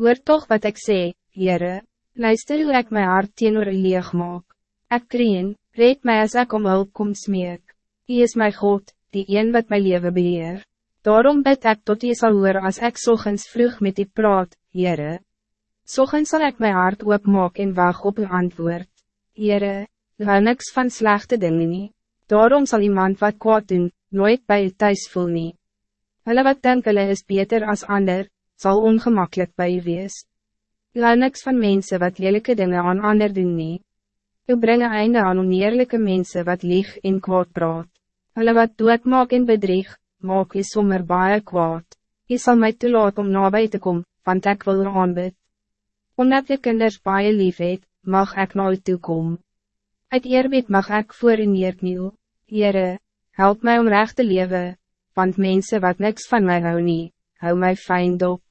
Hoor toch wat ik zeg, Heere, luister hoe ik mijn hart teenoor u leeg maak. Ek kreen, red mij als ik om hulp kom smeek. U is mijn God, die een wat mijn leven beheer. Daarom bid ik tot u sal hoor als ik ochtends vroeg met u praat, Heere. Ochtends zal ik mijn hart opmaak en wacht op uw antwoord. Heere, u hou niks van slechte dingen nie. Daarom zal iemand wat kwaad doen, nooit bij u thuis voel nie. Hulle wat denk hulle is beter als ander, zal ongemakkelijk bij u wees. Hou niks van mensen wat lelijke dingen aan ander doen nie. U breng een einde aan oneerlijke mensen wat lieg en kwaad praat. Hulle wat doet maak en bedrieg, maak u sommer baie kwaad. U sal my toelaat om nabij te komen, want ik wil er aanbid. Omdat je kinders baie lief het, mag ik naar u toe kom. Uit eerbied mag ik voor u neerkniel. Heere, help mij om recht te leven, want mensen wat niks van mij hou nie, hou mij fijn op.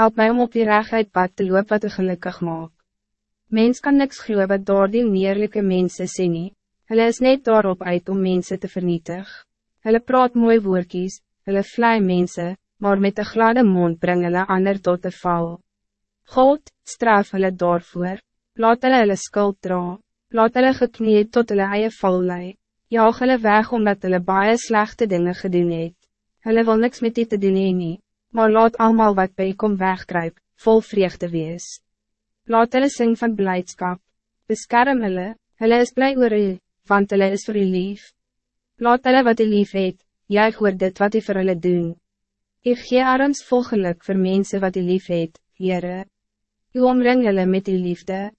Help mij om op die rechtheid pad te loop wat u gelukkig maak. Mens kan niks glo wat door die neerlijke mensen sê nie. Hulle is net daarop uit om mensen te vernietig. Hulle praat mooi woordkies, hulle vlei mensen, maar met een gladde mond bring hulle ander tot de val. God, straf hulle daarvoor, laat hulle hulle skuld dra, laat hulle gekneed tot hulle eie val lei jaag hulle weg omdat hulle baie slechte dingen gedoen het. Hulle wil niks met dit te doen heen nie, maar laat allemaal wat bij kom wegkruip, vol vreugde wees. Laat hulle sing van blijdschap, beskerm hulle, hulle is blij oor u, want hulle is voor u lief. Laat hulle wat u lief het, juig oor dit wat u vir hulle doen. Ik gee arms vol geluk vir mense wat u lief het, Heere. U omring hulle met uw liefde.